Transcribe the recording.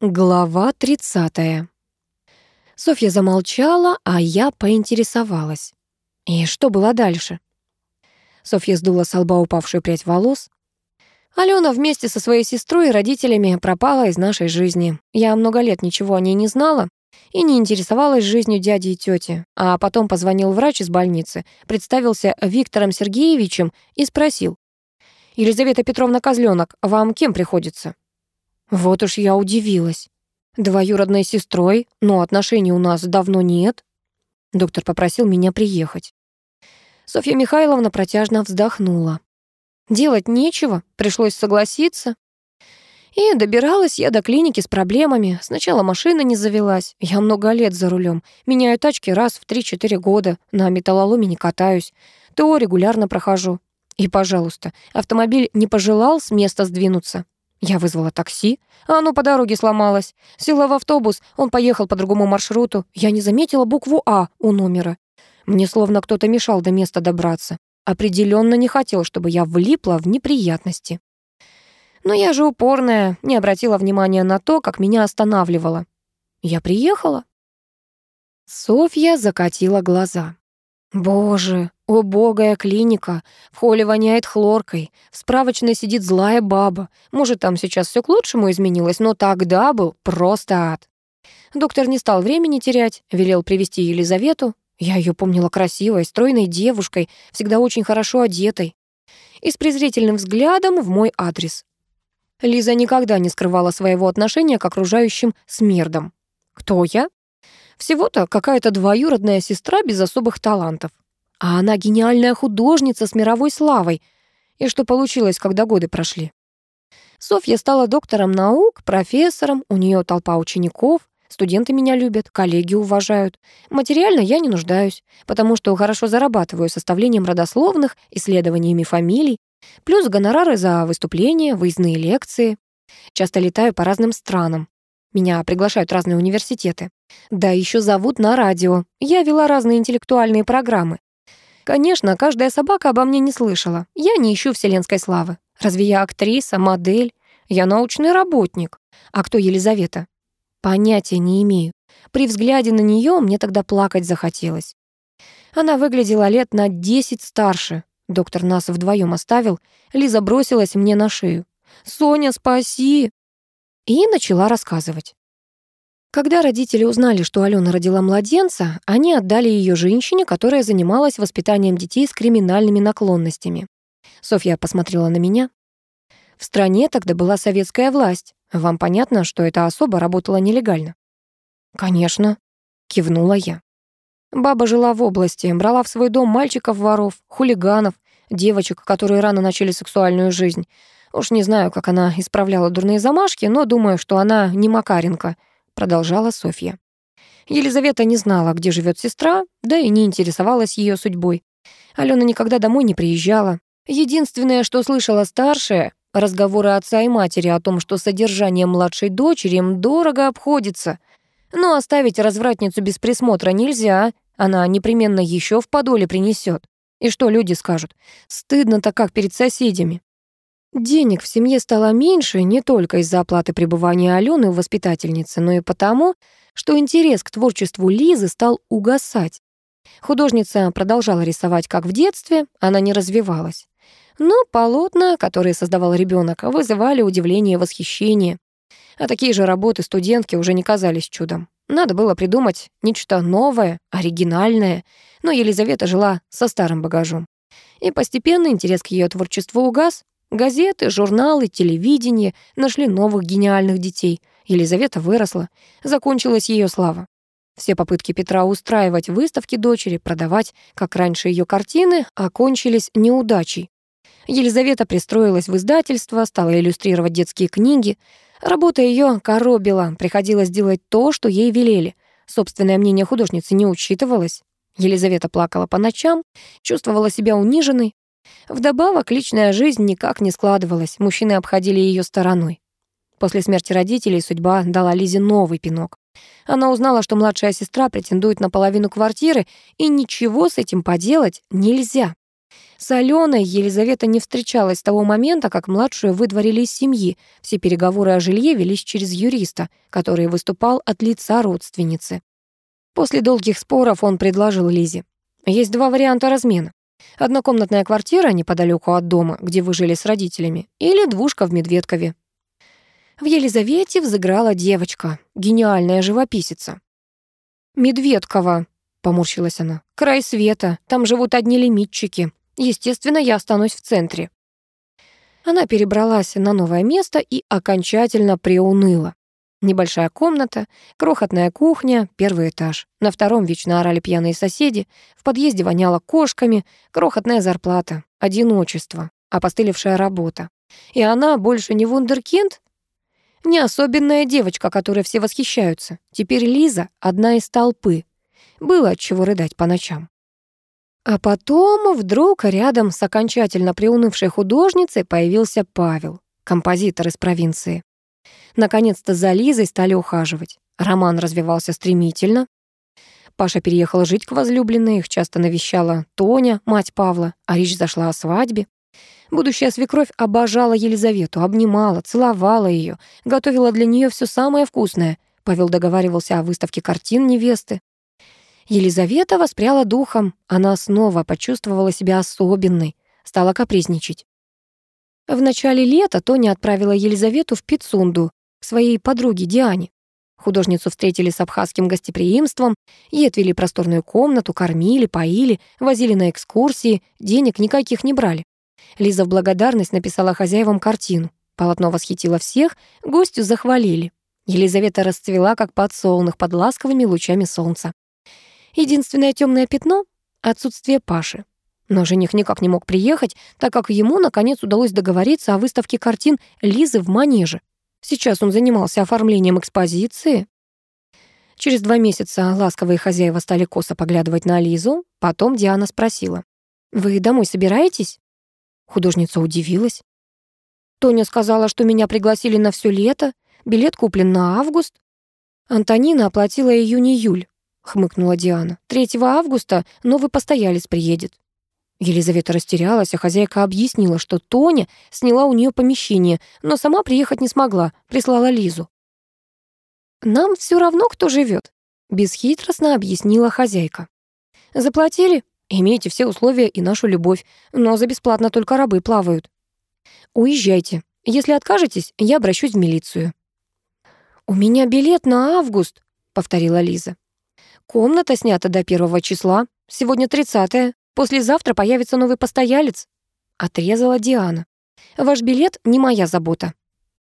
Глава 30. Софья замолчала, а я поинтересовалась. И что было дальше? Софья сдула с лба упавшую прядь волос. Алена вместе со своей сестрой и родителями пропала из нашей жизни. Я много лет ничего о ней не знала и не интересовалась жизнью дяди и тети. А потом позвонил врач из больницы, представился Виктором Сергеевичем и спросил. «Елизавета Петровна Козленок, вам кем приходится?» Вот уж я удивилась. Двоюродной сестрой, но отношений у нас давно нет. Доктор попросил меня приехать. Софья Михайловна протяжно вздохнула. Делать нечего, пришлось согласиться. И добиралась я до клиники с проблемами. Сначала машина не завелась. Я много лет за рулем. Меняю тачки раз в 3-4 года. На металлоломе не катаюсь. ТО регулярно прохожу. И, пожалуйста, автомобиль не пожелал с места сдвинуться. Я вызвала такси, а оно по дороге сломалось. Села в автобус, он поехал по другому маршруту. Я не заметила букву «А» у номера. Мне словно кто-то мешал до места добраться. Определенно не хотел, чтобы я влипла в неприятности. Но я же упорная, не обратила внимания на то, как меня останавливало. Я приехала. Софья закатила глаза. Боже, убогая клиника. В холле воняет хлоркой. В справочной сидит злая баба. Может, там сейчас все к лучшему изменилось, но тогда был просто ад. Доктор не стал времени терять, велел привести Елизавету. Я ее помнила красивой, стройной девушкой, всегда очень хорошо одетой. И с презрительным взглядом в мой адрес. Лиза никогда не скрывала своего отношения к окружающим смердам. Кто я? Всего-то какая-то двоюродная сестра без особых талантов. А она гениальная художница с мировой славой. И что получилось, когда годы прошли? Софья стала доктором наук, профессором, у нее толпа учеников, студенты меня любят, коллеги уважают. Материально я не нуждаюсь, потому что хорошо зарабатываю составлением родословных, исследованиями фамилий, плюс гонорары за выступления, выездные лекции. Часто летаю по разным странам. Меня приглашают разные университеты. Да, еще зовут на радио. Я вела разные интеллектуальные программы. Конечно, каждая собака обо мне не слышала. Я не ищу вселенской славы. Разве я актриса, модель? Я научный работник. А кто Елизавета? Понятия не имею. При взгляде на нее мне тогда плакать захотелось. Она выглядела лет на десять старше. Доктор нас вдвоем оставил. Лиза бросилась мне на шею. «Соня, спаси!» И начала рассказывать. Когда родители узнали, что Алена родила младенца, они отдали ее женщине, которая занималась воспитанием детей с криминальными наклонностями. Софья посмотрела на меня. В стране тогда была советская власть. Вам понятно, что эта особа работала нелегально? Конечно, кивнула я. Баба жила в области, брала в свой дом мальчиков-воров, хулиганов, девочек, которые рано начали сексуальную жизнь. Уж не знаю, как она исправляла дурные замашки, но думаю, что она не Макаренко — продолжала Софья. Елизавета не знала, где живет сестра, да и не интересовалась ее судьбой. Алена никогда домой не приезжала. Единственное, что слышала старшая, разговоры отца и матери о том, что содержание младшей дочери им дорого обходится. Но оставить развратницу без присмотра нельзя, она непременно еще в подоле принесет. И что люди скажут? Стыдно-то как перед соседями. Денег в семье стало меньше не только из-за оплаты пребывания Алены у воспитательницы, но и потому, что интерес к творчеству Лизы стал угасать. Художница продолжала рисовать, как в детстве, она не развивалась. Но полотна, которые создавал ребенок, вызывали удивление и восхищение. А такие же работы студентки уже не казались чудом. Надо было придумать нечто новое, оригинальное, но Елизавета жила со старым багажом. И постепенно интерес к ее творчеству угас, Газеты, журналы, телевидение нашли новых гениальных детей. Елизавета выросла. Закончилась ее слава. Все попытки Петра устраивать выставки дочери, продавать, как раньше, ее картины, окончились неудачей. Елизавета пристроилась в издательство, стала иллюстрировать детские книги. Работа ее коробила, приходилось делать то, что ей велели. Собственное мнение художницы не учитывалось. Елизавета плакала по ночам, чувствовала себя униженной, Вдобавок, личная жизнь никак не складывалась, мужчины обходили ее стороной. После смерти родителей судьба дала Лизе новый пинок. Она узнала, что младшая сестра претендует на половину квартиры, и ничего с этим поделать нельзя. С Аленой Елизавета не встречалась с того момента, как младшую выдворили из семьи. Все переговоры о жилье велись через юриста, который выступал от лица родственницы. После долгих споров он предложил Лизе. Есть два варианта размена. Однокомнатная квартира неподалеку от дома, где вы жили с родителями, или двушка в Медведкове. В Елизавете взыграла девочка, гениальная живописица. «Медведкова», — поморщилась она, — «край света, там живут одни лимитчики. Естественно, я останусь в центре». Она перебралась на новое место и окончательно приуныла. Небольшая комната, крохотная кухня, первый этаж. На втором вечно орали пьяные соседи, в подъезде воняло кошками, крохотная зарплата, одиночество, опостылевшая работа. И она больше не вундеркинд? Не особенная девочка, которой все восхищаются. Теперь Лиза — одна из толпы. Было от чего рыдать по ночам. А потом вдруг рядом с окончательно приунывшей художницей появился Павел, композитор из провинции. Наконец-то за Лизой стали ухаживать. Роман развивался стремительно. Паша переехала жить к возлюбленной, их часто навещала Тоня, мать Павла, а речь зашла о свадьбе. Будущая свекровь обожала Елизавету, обнимала, целовала ее, готовила для нее все самое вкусное. Павел договаривался о выставке картин невесты. Елизавета воспряла духом, она снова почувствовала себя особенной, стала капризничать. В начале лета Тоня отправила Елизавету в Пицунду к своей подруге Диане. Художницу встретили с абхазским гостеприимством, ей отвели просторную комнату, кормили, поили, возили на экскурсии, денег никаких не брали. Лиза в благодарность написала хозяевам картину. Полотно восхитило всех, гостю захвалили. Елизавета расцвела, как подсолнух под ласковыми лучами солнца. Единственное темное пятно — отсутствие Паши. Но жених никак не мог приехать, так как ему, наконец, удалось договориться о выставке картин Лизы в Манеже. Сейчас он занимался оформлением экспозиции. Через два месяца ласковые хозяева стали косо поглядывать на Лизу. Потом Диана спросила. «Вы домой собираетесь?» Художница удивилась. Тоня сказала, что меня пригласили на все лето, билет куплен на август. Антонина оплатила июнь-июль, хмыкнула Диана. 3 августа новый постоялец приедет. Елизавета растерялась, а хозяйка объяснила, что Тоня сняла у нее помещение, но сама приехать не смогла, прислала Лизу. «Нам все равно, кто живет», — бесхитростно объяснила хозяйка. «Заплатили? Имейте все условия и нашу любовь, но за бесплатно только рабы плавают. Уезжайте. Если откажетесь, я обращусь в милицию». «У меня билет на август», — повторила Лиза. «Комната снята до первого числа. Сегодня тридцатое. Послезавтра появится новый постоялец», — отрезала Диана. «Ваш билет не моя забота».